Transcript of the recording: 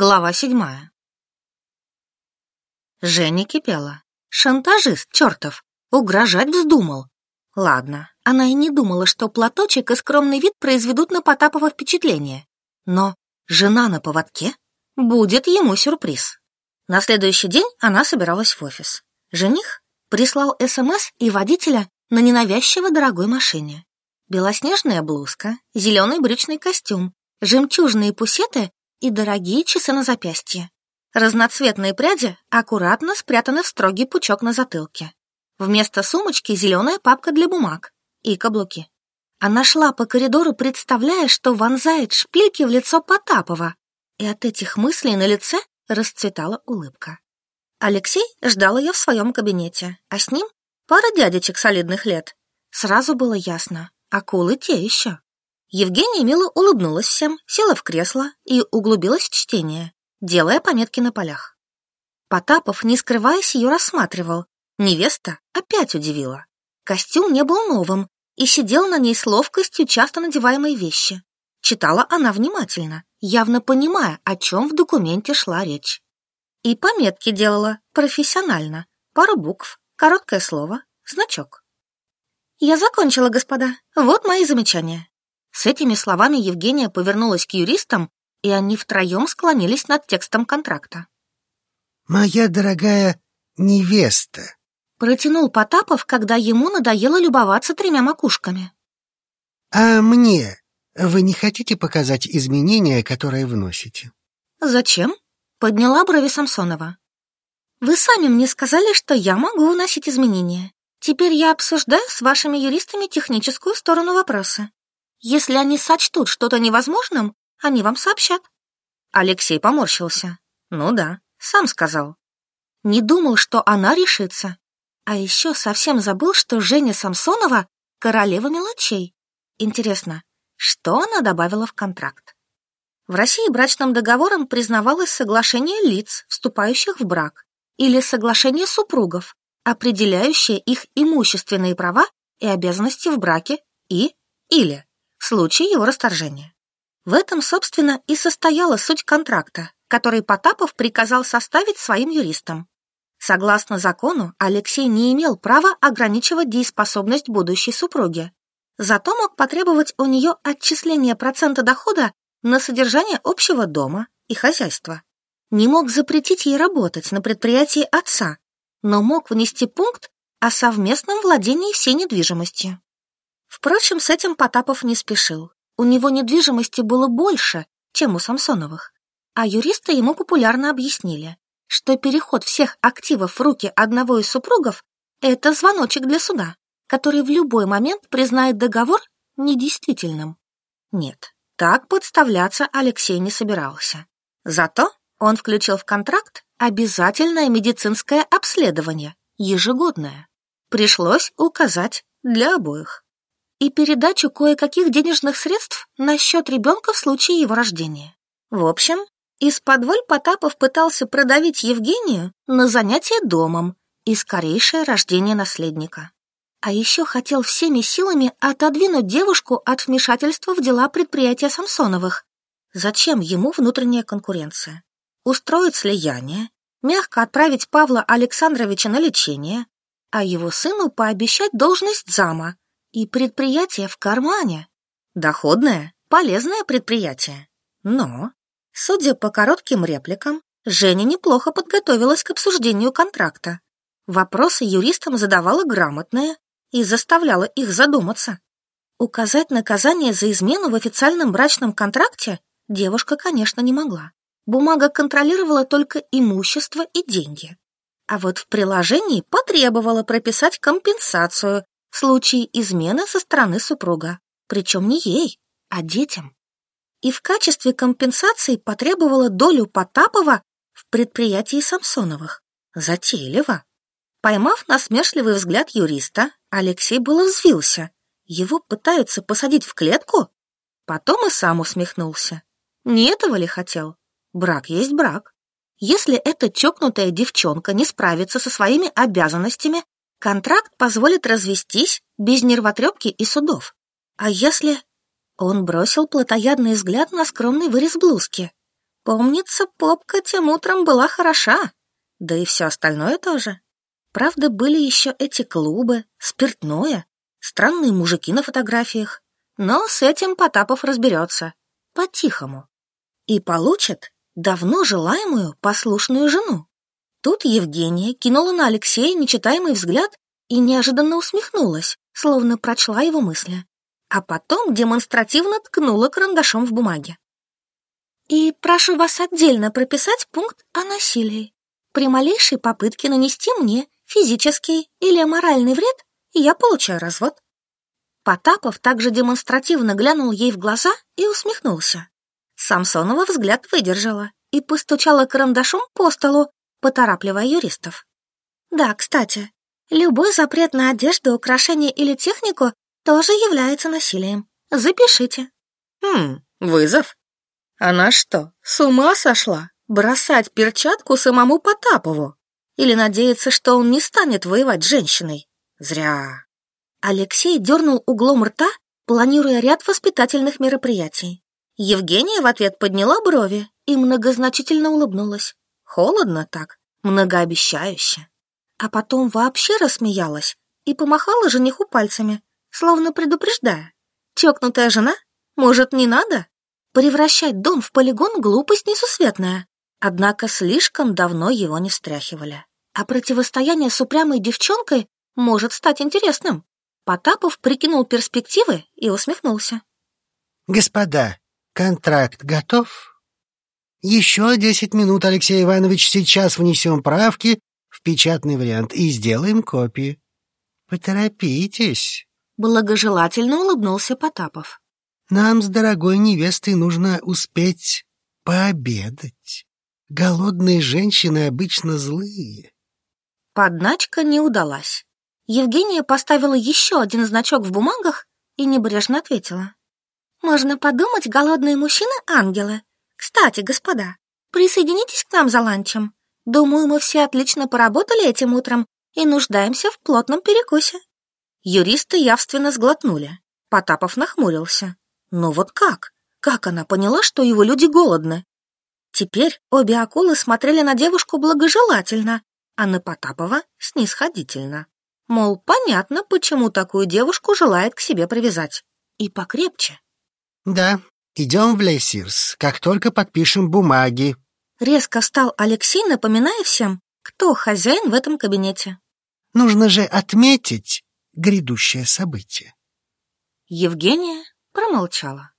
Глава седьмая. Женя кипела. Шантажист чертов. Угрожать вздумал. Ладно, она и не думала, что платочек и скромный вид произведут на Потапова впечатление. Но жена на поводке? Будет ему сюрприз. На следующий день она собиралась в офис. Жених прислал СМС и водителя на ненавязчиво дорогой машине. Белоснежная блузка, зеленый брючный костюм, жемчужные пусеты и дорогие часы на запястье. Разноцветные пряди аккуратно спрятаны в строгий пучок на затылке. Вместо сумочки зеленая папка для бумаг и каблуки. Она шла по коридору, представляя, что вонзает шпильки в лицо Потапова, и от этих мыслей на лице расцветала улыбка. Алексей ждал ее в своем кабинете, а с ним пара дядечек солидных лет. Сразу было ясно, акулы те еще. Евгения мило улыбнулась всем, села в кресло и углубилась в чтение, делая пометки на полях. Потапов, не скрываясь, ее рассматривал. Невеста опять удивила. Костюм не был новым и сидел на ней с ловкостью часто надеваемой вещи. Читала она внимательно, явно понимая, о чем в документе шла речь. И пометки делала профессионально. Пару букв, короткое слово, значок. «Я закончила, господа. Вот мои замечания». С этими словами Евгения повернулась к юристам, и они втроем склонились над текстом контракта. «Моя дорогая невеста», — протянул Потапов, когда ему надоело любоваться тремя макушками. «А мне вы не хотите показать изменения, которые вносите?» «Зачем?» — подняла брови Самсонова. «Вы сами мне сказали, что я могу вносить изменения. Теперь я обсуждаю с вашими юристами техническую сторону вопроса. Если они сочтут что-то невозможным, они вам сообщат. Алексей поморщился. Ну да, сам сказал. Не думал, что она решится. А еще совсем забыл, что Женя Самсонова — королева мелочей. Интересно, что она добавила в контракт? В России брачным договором признавалось соглашение лиц, вступающих в брак, или соглашение супругов, определяющее их имущественные права и обязанности в браке и или случае его расторжения. В этом, собственно, и состояла суть контракта, который Потапов приказал составить своим юристам. Согласно закону, Алексей не имел права ограничивать дееспособность будущей супруги. Зато мог потребовать у нее отчисления процента дохода на содержание общего дома и хозяйства. Не мог запретить ей работать на предприятии отца, но мог внести пункт о совместном владении всей недвижимостью. Впрочем, с этим Потапов не спешил. У него недвижимости было больше, чем у Самсоновых. А юристы ему популярно объяснили, что переход всех активов в руки одного из супругов – это звоночек для суда, который в любой момент признает договор недействительным. Нет, так подставляться Алексей не собирался. Зато он включил в контракт обязательное медицинское обследование, ежегодное. Пришлось указать для обоих и передачу кое-каких денежных средств на счет ребенка в случае его рождения. В общем, из-под Потапов пытался продавить Евгению на занятие домом и скорейшее рождение наследника. А еще хотел всеми силами отодвинуть девушку от вмешательства в дела предприятия Самсоновых. Зачем ему внутренняя конкуренция? Устроить слияние, мягко отправить Павла Александровича на лечение, а его сыну пообещать должность зама – и предприятие в кармане. Доходное, полезное предприятие. Но, судя по коротким репликам, Женя неплохо подготовилась к обсуждению контракта. Вопросы юристам задавала грамотные и заставляла их задуматься. Указать наказание за измену в официальном брачном контракте девушка, конечно, не могла. Бумага контролировала только имущество и деньги. А вот в приложении потребовала прописать компенсацию в случае измены со стороны супруга, причем не ей, а детям. И в качестве компенсации потребовала долю Потапова в предприятии Самсоновых. Затейливо. Поймав насмешливый взгляд юриста, Алексей было взвился. Его пытаются посадить в клетку? Потом и сам усмехнулся. Не этого ли хотел? Брак есть брак. Если эта чокнутая девчонка не справится со своими обязанностями, Контракт позволит развестись без нервотрепки и судов. А если... Он бросил плотоядный взгляд на скромный вырез блузки. Помнится, попка тем утром была хороша, да и все остальное тоже. Правда, были еще эти клубы, спиртное, странные мужики на фотографиях. Но с этим Потапов разберется. По-тихому. И получит давно желаемую послушную жену. Тут Евгения кинула на Алексея нечитаемый взгляд и неожиданно усмехнулась, словно прочла его мысли. А потом демонстративно ткнула карандашом в бумаге. «И прошу вас отдельно прописать пункт о насилии. При малейшей попытке нанести мне физический или моральный вред, я получаю развод». Потапов также демонстративно глянул ей в глаза и усмехнулся. Самсонова взгляд выдержала и постучала карандашом по столу, поторапливая юристов. Да, кстати, любой запрет на одежду, украшения или технику тоже является насилием. Запишите. Хм, вызов? Она что, с ума сошла? Бросать перчатку самому Потапову? Или надеяться, что он не станет воевать с женщиной? Зря. Алексей дернул углом рта, планируя ряд воспитательных мероприятий. Евгения в ответ подняла брови и многозначительно улыбнулась. Холодно так, многообещающе. А потом вообще рассмеялась и помахала жениху пальцами, словно предупреждая. Чокнутая жена? Может, не надо? Превращать дом в полигон — глупость несусветная. Однако слишком давно его не стряхивали. А противостояние с упрямой девчонкой может стать интересным. Потапов прикинул перспективы и усмехнулся. «Господа, контракт готов?» Еще десять минут, Алексей Иванович, сейчас внесем правки в печатный вариант и сделаем копии. Поторопитесь. Благожелательно улыбнулся Потапов. Нам с дорогой невестой нужно успеть пообедать. Голодные женщины обычно злые. Подначка не удалась. Евгения поставила еще один значок в бумагах и небрежно ответила. «Можно подумать, голодные мужчины — ангелы. Кстати, господа, присоединитесь к нам за ланчем. Думаю, мы все отлично поработали этим утром и нуждаемся в плотном перекусе. Юристы явственно сглотнули. Потапов нахмурился. Но вот как? Как она поняла, что его люди голодны? Теперь обе акулы смотрели на девушку благожелательно, а на Потапова снисходительно. Мол, понятно, почему такую девушку желает к себе привязать. И покрепче. Да, Идем в Лесирс, как только подпишем бумаги. Резко встал Алексей, напоминая всем, кто хозяин в этом кабинете. Нужно же отметить грядущее событие. Евгения промолчала.